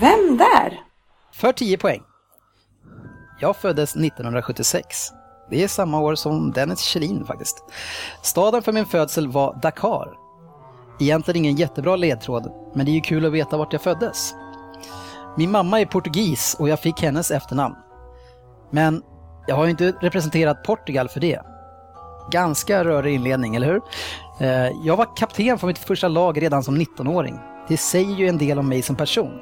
Vem där? För 10 poäng. Jag föddes 1976. Det är samma år som Dennis Kjellin faktiskt. Staden för min födsel var Dakar. Egentligen ingen jättebra ledtråd, men det är ju kul att veta vart jag föddes. Min mamma är portugis och jag fick hennes efternamn. Men jag har ju inte representerat Portugal för det. Ganska rörig inledning, eller hur? Eh, jag var kapten för mitt första lag redan som 19-åring. Det säger ju en del om mig som person.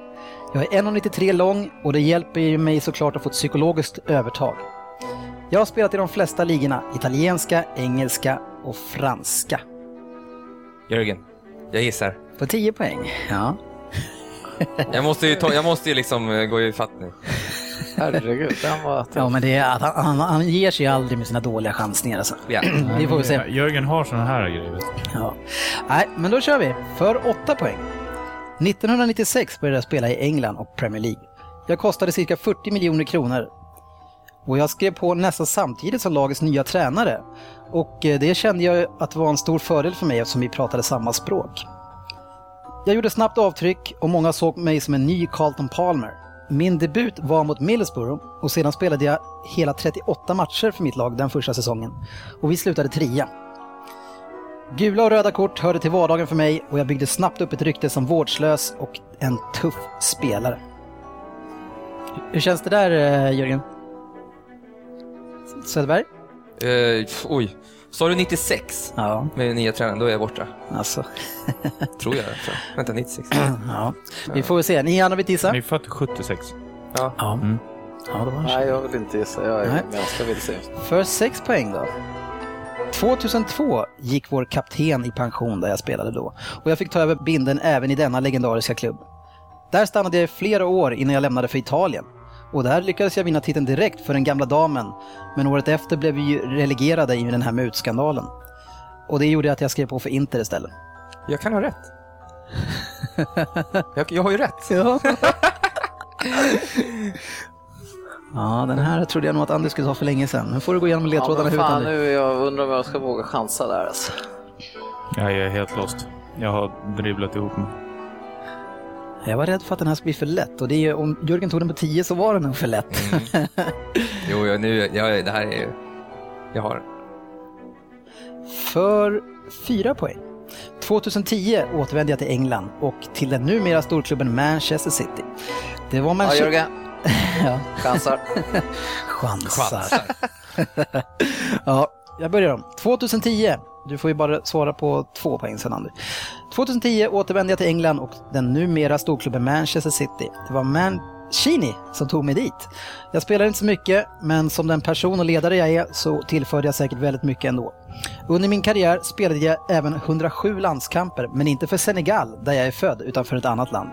Jag är 1,93 lång och det hjälper ju mig såklart att få ett psykologiskt övertag. Jag har spelat i de flesta ligorna, italienska, engelska och franska. Jörgen, jag gissar. På 10 poäng. Ja. Jag måste ju, ta, jag måste ju liksom eh, gå i fatt nu. Herregud, den var Ja, men det är att han, han, han ger sig aldrig med sina dåliga chansningar alltså. Ja. Vi får se. Jörgen har såna här grejer. Ja. Nej, men då kör vi. För 8 poäng. 1996 började jag spela i England och Premier League. Jag kostade cirka 40 miljoner kronor. Och jag skrev på nästan samtidigt som lagets nya tränare. Och eh, det kände jag att var en stor fördel för mig eftersom vi pratade samma språk. Jag gjorde snabbt avtryck och många såg mig som en ny Carlton Palmer. Min debut var mot Middlesbrough och sedan spelade jag hela 38 matcher för mitt lag den första säsongen. Och vi slutade trea. Gula och röda kort hörde till vardagen för mig och jag byggde snabbt upp ett rykte som vårdslös och en tuff spelare. Hur känns det där eh, Jörgen? Söderberg? Eh, oj, sa du 96 Ja, med den nya tränaren? Då är jag borta. alltså. Tror jag. Tror. Vänta, 96. Ja. Vi får väl se. Ni andra vill gissa? Är född 76. Ja. Ja. Mm. ja det var Nej, jag vill inte gissa. Jag är Nej. ganska vilse. För sex poäng då. 2002 gick vår kapten i pension där jag spelade då och jag fick ta över binden även i denna legendariska klubb. Där stannade jag i flera år innan jag lämnade för Italien. Och där lyckades jag vinna titeln direkt för den gamla damen. Men året efter blev vi ju relegerade i den här mutskandalen. Och det gjorde att jag skrev på för Inter istället. Jag kan ha rätt. Jag, jag har ju rätt. Ja. ja, den här trodde jag nog att Anders skulle ta för länge sedan. Nu får du gå igenom Ja, ledtrådarna men i fan, huvudet. nu, jag undrar om jag ska våga chansa där alltså. Ja, jag är helt lost. Jag har dribblat ihop mig. Jag var rädd för att den här skulle bli för lätt och det är, om Jörgen tog den på 10 så var den nog för lätt. Jo, jag, nu, jag, det här är ju... Jag har För 4 poäng. 2010 återvände jag till England och till den numera storklubben Manchester City. Det var Ja, Manchester... Jörgen. Ja. Chansar. Chansar. chansar. ja, jag börjar om. 2010. Du får ju bara svara på två poäng sen Andy. 2010 återvände jag till England och den numera storklubben Manchester City. Det var Mancini som tog mig dit. Jag spelade inte så mycket, men som den person och ledare jag är så tillförde jag säkert väldigt mycket ändå. Under min karriär spelade jag även 107 landskamper, men inte för Senegal, där jag är född, utan för ett annat land.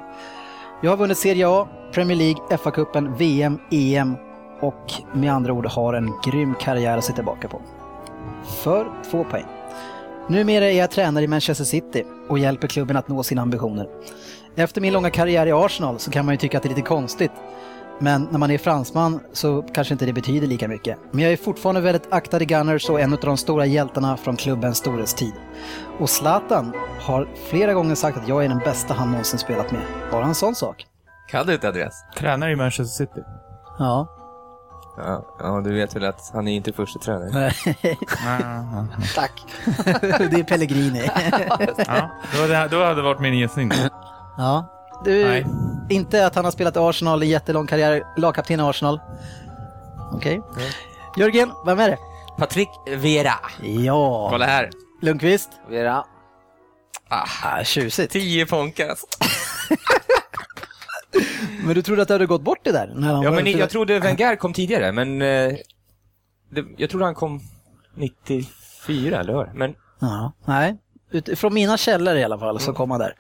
Jag har vunnit Serie A, Premier League, FA-cupen, VM, EM och med andra ord har en grym karriär att se tillbaka på. För två poäng. Numera är jag tränare i Manchester City och hjälper klubben att nå sina ambitioner. Efter min långa karriär i Arsenal så kan man ju tycka att det är lite konstigt. Men när man är fransman så kanske inte det betyder lika mycket. Men jag är fortfarande väldigt aktad i Gunners och en av de stora hjältarna från klubbens storhetstid. Och Zlatan har flera gånger sagt att jag är den bästa han någonsin spelat med. Bara en sån sak. Kan du inte Andreas? Tränare i Manchester City. Ja. Ja, ja, du vet väl att han är inte första tränare. Tack. det är Pellegrini. ja, då hade det varit min gissning. ja. Du, Nej. Inte att han har spelat i Arsenal i jättelång karriär, lagkapten i Arsenal. Okej. Jörgen, vem är det? Patrick Vera. Ja. Kolla här. Lundqvist? Vera. Ah, tjusigt. 10 ponkar alltså. Men du trodde att du hade gått bort det där? När han Ja, men jag trodde Wenger kom tidigare, men... Eh, det, jag trodde han kom 94, eller hur? Men Ja, nej. Utifrån mina källor i alla fall så kom han där.